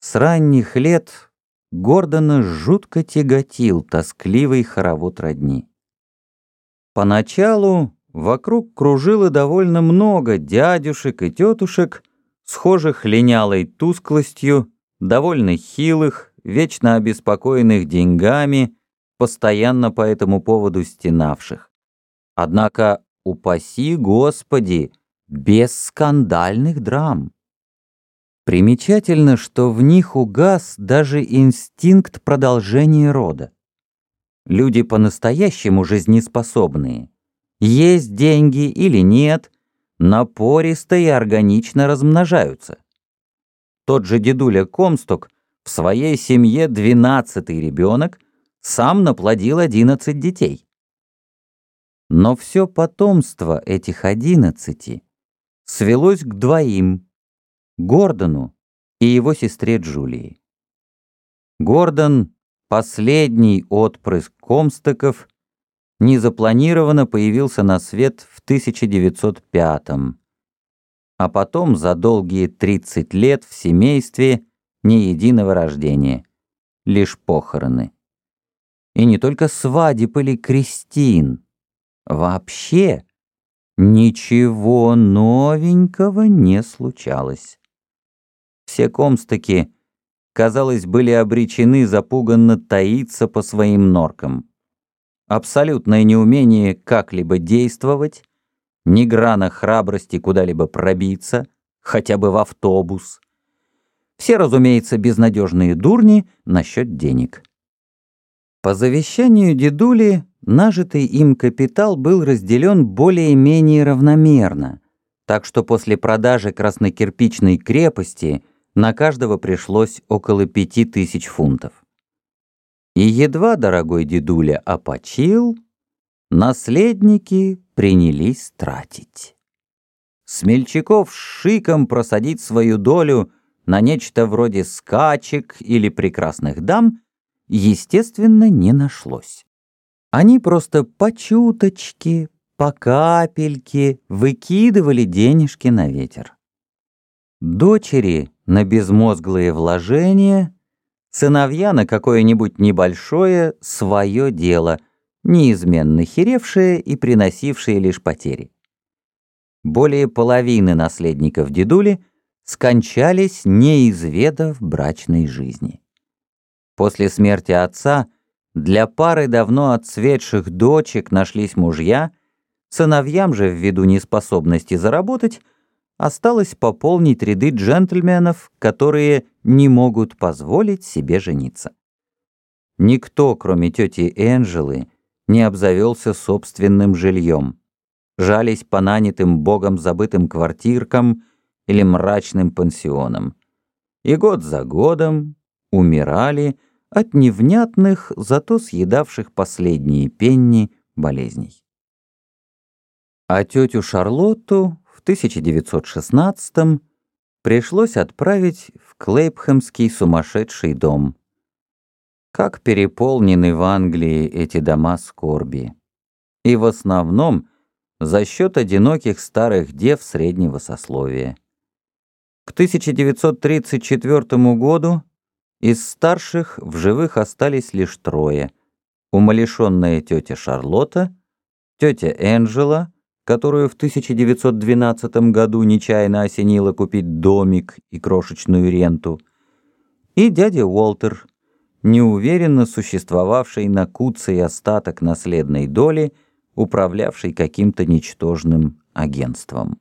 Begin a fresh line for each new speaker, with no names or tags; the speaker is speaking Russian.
С ранних лет Гордона жутко тяготил тоскливый хоровод родни. Поначалу вокруг кружило довольно много дядюшек и тетушек, схожих линялой тусклостью, довольно хилых, вечно обеспокоенных деньгами, постоянно по этому поводу стенавших. Однако, упаси Господи, без скандальных драм. Примечательно, что в них угас даже инстинкт продолжения рода. Люди по-настоящему жизнеспособные. Есть деньги или нет, напористо и органично размножаются. Тот же дедуля Комсток в своей семье двенадцатый ребенок сам наплодил одиннадцать детей. Но все потомство этих одиннадцати свелось к двоим Гордону и его сестре Джулии. Гордон, последний отпрыск Комстоков, незапланированно появился на свет в 1905 а потом за долгие 30 лет в семействе ни единого рождения, лишь похороны. И не только свадеб или крестин, вообще ничего новенького не случалось. Все комстаки, казалось, были обречены запуганно таиться по своим норкам. Абсолютное неумение как-либо действовать, ни грана храбрости куда-либо пробиться, хотя бы в автобус. Все, разумеется, безнадежные дурни насчет денег. По завещанию дедули нажитый им капитал был разделен более-менее равномерно, так что после продажи краснокирпичной крепости на каждого пришлось около пяти тысяч фунтов. И едва дорогой дедуля опочил, наследники принялись тратить. Смельчаков шиком просадить свою долю на нечто вроде скачек или прекрасных дам, естественно, не нашлось. Они просто по чуточке, по капельке выкидывали денежки на ветер. Дочери на безмозглые вложения, сыновья на какое-нибудь небольшое свое дело, неизменно херевшее и приносившее лишь потери. Более половины наследников дедули скончались, не изведав брачной жизни. После смерти отца для пары давно отцветших дочек нашлись мужья, сыновьям же ввиду неспособности заработать осталось пополнить ряды джентльменов, которые не могут позволить себе жениться. Никто, кроме тети Энджелы, не обзавелся собственным жильем. Жались по нанятым богом забытым квартиркам или мрачным пансионам. И год за годом умирали от невнятных, зато съедавших последние пенни болезней. А тетю Шарлотту в 1916 пришлось отправить в Клейпхэмский сумасшедший дом. Как переполнены в Англии эти дома скорби. И в основном за счет одиноких старых дев среднего сословия. К 1934 году из старших в живых остались лишь трое. Умалишенная тетя Шарлотта, тетя Энджела — которую в 1912 году нечаянно осенило купить домик и крошечную ренту, и дядя Уолтер, неуверенно существовавший на куце остаток наследной доли, управлявший каким-то ничтожным агентством.